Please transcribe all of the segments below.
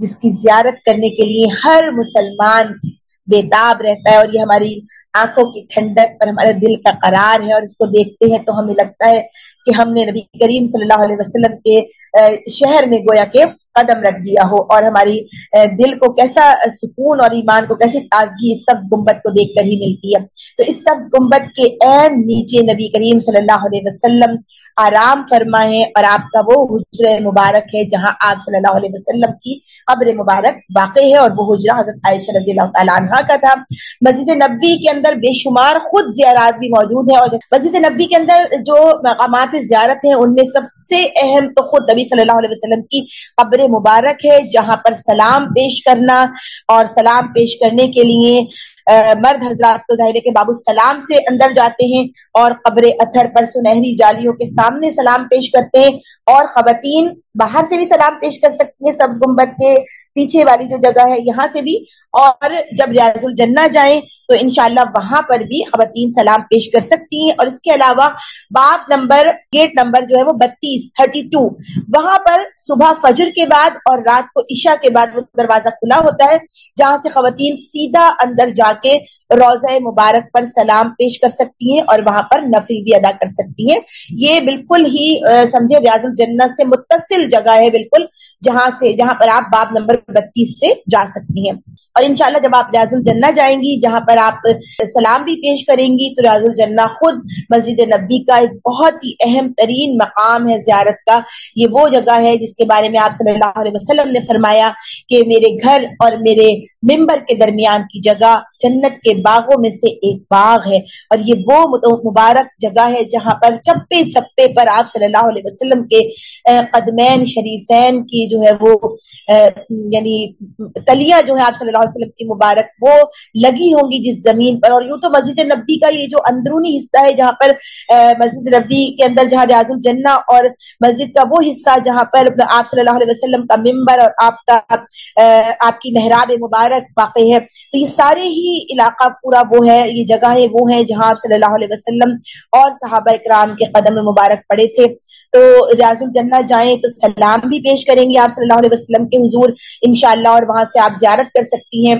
جس کی زیارت کرنے کے لیے ہر مسلمان بےتاب رہتا ہے اور یہ ہماری آنکھوں کی ٹھنڈک اور ہمارے دل کا قرار ہے اور اس کو دیکھتے ہیں تو ہمیں لگتا ہے کہ ہم نے نبی کریم صلی اللہ علیہ وسلم کے شہر میں گویا کے قدم رکھ دیا ہو اور ہماری دل کو کیسا سکون اور ایمان کو کیسی تازگی اس سبز گنبد کو دیکھ کر ہی ملتی ہے۔ تو اس سبز گنبد کے عین نیچے نبی کریم صلی اللہ علیہ وسلم آرام فرمائے اور آپ کا وہ حجر مبارک ہے جہاں آپ صلی اللہ علیہ وسلم کی قبر مبارک واقع ہے اور وہ حجرہ حضرت عائشہ رضی اللہ تعالیٰ عنہ کا تھا۔ مسجد نبی کے اندر بے شمار خود زیارات بھی موجود ہے اور مسجد نبی کے اندر جو مقامات زیارت ہیں، ان میں سب سے اہم تو خود نبی صلی اللہ علیہ وسلم کی قبر مبارک ہے جہاں پر سلام پیش کرنا اور سلام پیش کرنے کے لیے مرد حضرات تو ظاہر کے بابو السلام سے اندر جاتے ہیں اور قبر اتھر پر سنہری جالیوں کے سامنے سلام پیش کرتے ہیں اور خواتین باہر سے بھی سلام پیش کر سکتی ہیں سبز گنبد کے پیچھے والی جو جگہ ہے یہاں سے بھی اور جب ریاض الجنہ جائیں تو انشاءاللہ وہاں پر بھی خواتین سلام پیش کر سکتی ہیں اور اس کے علاوہ باب نمبر، گیٹ نمبر جو ہے وہ بتیس، تھرٹی ٹو وہاں پر صبح فجر کے بعد اور رات کو عشاء کے بعد وہ دروازہ کھلا ہوتا ہے جہاں سے خواتین سیدھا اندر جا کے روزہ مبارک پر سلام پیش کر سکتی ہیں اور وہاں پر نفری بھی ادا کر سکتی ہیں۔ یہ بالکل ہی سمجھے ریاض الجنت سے متصل جگہ ہے، بالکل جہاں سے جہاں پر آپ باب نمبر بتیس سے جا سکتی ہیں۔ اور انشاءاللہ جب آپ ریاض الجنہ جائیں گی، جہاں پر آپ سلام بھی پیش کریں گی، تو ریاض الجنہ خود مسجد نبی کا ایک بہت ہی اہم ترین مقام ہے، زیارت کا۔ یہ وہ جگہ ہے جس کے بارے میں آپ صلی اللہ علیہ وسلم نے فرمایا کہ میرے گھر اور میرے ممبر کے درمیان کی جگہ جنت کے باغوں میں سے ایک باغ ہے۔ اور یہ وہ مبارک جگہ ہے جہاں پر چپے چپے پر آپ صلی اللہ علیہ وسلم کے قدمین شریفین کی جو جو ہے وہ یعنی تلیا جو ہے آپ صلی اللہ علیہ وسلم کی مبارک، وہ لگی ہوں گی جس زمین پر۔ اور یوں تو مسجد نبی کا یہ جو اندرونی حصہ ہے جہاں پر مسجد نبی کے اندر جہاں ریاض الجنہ اور مسجد کا وہ حصہ جہاں پر آپ صلی اللہ علیہ وسلم کا ممبر اور آپ کا آپ کی محراب مبارک واقع ہے۔ تو یہ سارے ہی علاقہ پورا وہ ہے، یہ جگہ ہے، وہ ہے جہاں آپ صلی اللہ علیہ وسلم اور صحابہ اکرام کے قدم مبارک پڑے تھے۔ تو ریاض الجنہ جائیں تو سلام بھی پیش کریں گے۔ آپ صلی اللہ علیہ وسلم کے حضور، انشاءاللہ، اور وہاں سے آپ زیارت کر سکتی ہیں۔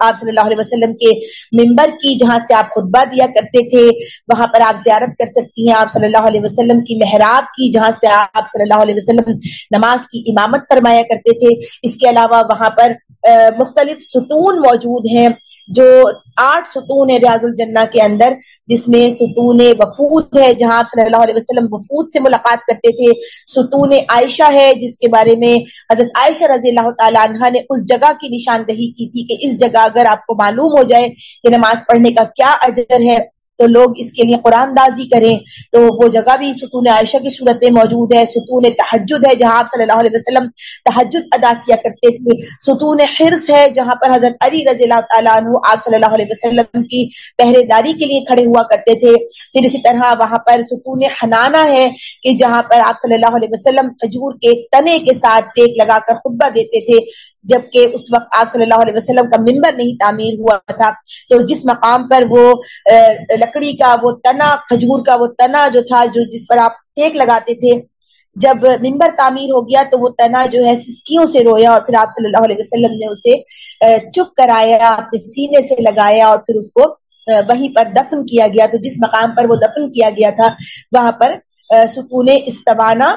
آپ صلی اللہ علیہ وسلم کے ممبر کی جہاں سے آپ خطبہ دیا کرتے تھے، وہاں پر آپ زیارت کر سکتی ہیں۔ آپ صلی اللہ علیہ وسلم کی محراب کی جہاں سے آپ صلی اللہ علیہ وسلم نماز کی امامت فرمایا کرتے تھے۔ اس کے علاوہ وہاں پر مختلف ستون موجود ہیں جو آٹھ ستون ہے ریاض الجنہ کے اندر، جس میں ستون وفود ہے، جہاں صلی اللہ علیہ وسلم وفود سے ملاقات کرتے تھے۔ ستون عائشہ ہے، جس کے بارے میں حضرت عائشہ رضی اللہ تعالیٰ عنہ نے اس جگہ کی نشاندہی کی تھی کہ اس جگہ اگر آپ کو معلوم ہو جائے کہ نماز پڑھنے کا کیا اجر ہے تو لوگ اس کے لیے قرآن دازی کریں۔ تو وہ جگہ بھی ستون عائشہ کی صورتیں موجود ہے، ستون تحجد ہے، جہاں آپ صلی اللہ علیہ وسلم تحجد ادا کیا کرتے تھے۔ ستون حرص ہے، جہاں پر حضرت علی رضی اللہ تعالیٰ عنہ آپ صلی اللہ علیہ وسلم کی پہرے داری کے لیے کھڑے ہوا کرتے تھے۔ پھر اسی طرح وہاں پر ستون حنانہ ہے کہ جہاں پر آپ صلی اللہ علیہ وسلم کھجور کے تنے کے ساتھ ٹیک لگا کر خطبہ دیتے تھے، جبکہ اس وقت آپ صلی اللہ علیہ وسلم کا ممبر نہیں تعمیر ہوا تھا۔ تو جس مقام پر وہ لکڑی کا وہ تنا، کھجور کا وہ تنا جو تھا، جو جس پر آپ ٹیک لگاتے تھے، جب ممبر تعمیر ہو گیا تو وہ تنا جو ہے سسکیوں سے رویا اور پھر آپ صلی اللہ علیہ وسلم نے اسے چپ کرایا، اپنے سینے سے لگایا اور پھر اس کو وہیں پر دفن کیا گیا۔ تو جس مقام پر وہ دفن کیا گیا تھا، وہاں پر سکون استوانہ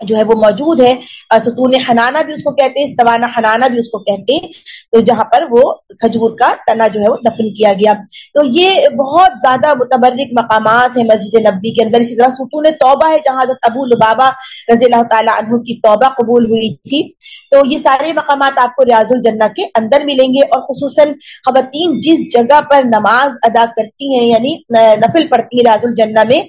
جو ہے وہ موجود ہے ستون حنانہ بھی اس کو کہتے ہیں، استوانہ حنانہ بھی اس کو کہتے ہیں۔ تو جہاں پر وہ کھجور کا تنا جو ہے وہ دفن کیا گیا۔ تو یہ بہت زیادہ متبرک مقامات ہیں مسجد نبی کے اندر۔ اسی طرح ستون توبہ ہے، جہاں حضرت ابو لبابا رضی اللہ تعالیٰ عنہ کی توبہ قبول ہوئی تھی۔ تو یہ سارے مقامات آپ کو ریاض الجنہ کے اندر ملیں گے اور خصوصاً خواتین جس جگہ پر نماز ادا کرتی ہیں یعنی نفل پڑتی ہے ریاض الجنہ میں،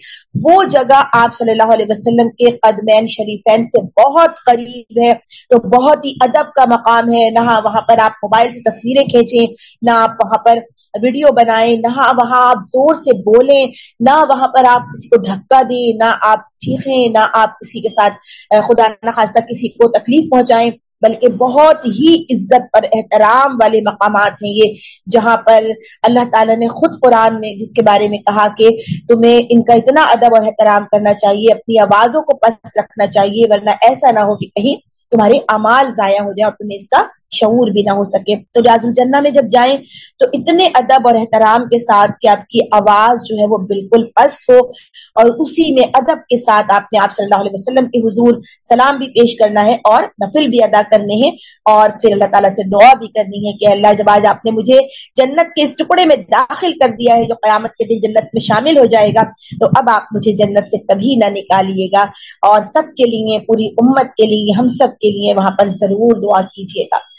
وہ جگہ آپ صلی اللہ علیہ وسلم کے قدمین شریف فین سے بہت قریب ہے، تو بہت ہی ادب کا مقام ہے۔ نہ وہاں پر آپ موبائل سے تصویریں کھینچیں، نہ آپ وہاں پر ویڈیو بنائیں، نہ وہاں آپ زور سے بولیں، نہ وہاں پر آپ کسی کو دھکا دیں، نہ آپ چیخیں، نہ آپ کسی کے ساتھ، خدا نہ کسی کو تکلیف پہنچائیں۔ بلکہ بہت ہی عزت اور احترام والے مقامات ہیں یہ، جہاں پر اللہ تعالیٰ نے خود قرآن میں جس کے بارے میں کہا کہ تمہیں ان کا اتنا ادب اور احترام کرنا چاہیے، اپنی آوازوں کو پس رکھنا چاہیے، ورنہ ایسا نہ ہو کہ کہیں تمہارے امال ضائع ہو جائے اور تمہیں اس کا شعور بھی نہ ہو سکے۔ تو ریاض الجنہ میں جب جائیں تو اتنے ادب اور احترام کے ساتھ کہ آپ کی آواز جو ہے وہ بالکل پست ہو اور اسی میں ادب کے ساتھ آپ نے آپ صلی اللہ علیہ وسلم کے حضور سلام بھی پیش کرنا ہے اور نفل بھی ادا کرنے ہیں اور پھر اللہ تعالیٰ سے دعا بھی کرنی ہے کہ اللہ جب آج آپ نے مجھے جنت کے اس ٹکڑے میں داخل کر دیا ہے جو قیامت کے دن جنت میں شامل ہو جائے گا، تو اب آپ مجھے جنت سے کبھی نہ نکالیے گا۔ اور سب کے لیے، پوری امت کے لیے، ہم سب کے لیے وہاں پر ضرور دعا کیجیے گا۔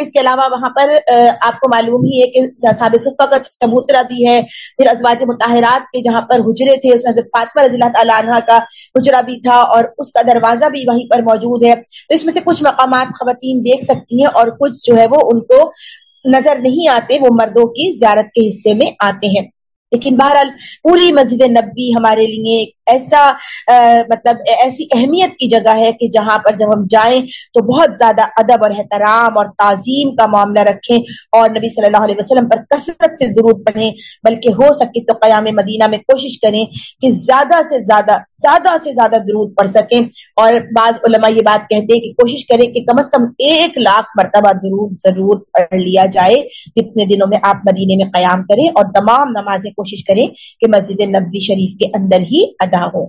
اس کے علاوہ وہاں پر آپ کو معلوم ہی ہے کہ صحاب صفا کا چبوترا بھی ہے، پھر ازواج متحرات کے جہاں پر حجرے تھے، اس میں حضرت فاطمہ رضی اللہ تعالیٰ عنہ کا حجرا بھی تھا اور اس کا دروازہ بھی وہیں پر موجود ہے۔ تو اس میں سے کچھ مقامات خواتین دیکھ سکتی ہیں اور کچھ جو ہے وہ ان کو نظر نہیں آتے، وہ مردوں کی زیارت کے حصے میں آتے ہیں۔ لیکن بہرحال پوری مسجد نبی ہمارے لیے ایک ایسا مطلب ایسی اہمیت کی جگہ ہے کہ جہاں پر جب ہم جائیں تو بہت زیادہ ادب اور احترام اور تعظیم کا معاملہ رکھیں اور نبی صلی اللہ علیہ وسلم پر کثرت سے درود پڑھیں، بلکہ ہو سکے تو قیام مدینہ میں کوشش کریں کہ زیادہ سے زیادہ زیادہ سے زیادہ درود پڑھ سکیں اور بعض علماء یہ بات کہتے ہیں کہ کوشش کریں کہ کم از کم ایک لاکھ مرتبہ درود، ضرور پڑھ لیا جائے جتنے دنوں میں آپ مدینے میں قیام کریں اور تمام نمازیں کوشش کریں کہ مسجد نبی شریف کے اندر ہی ادا ہو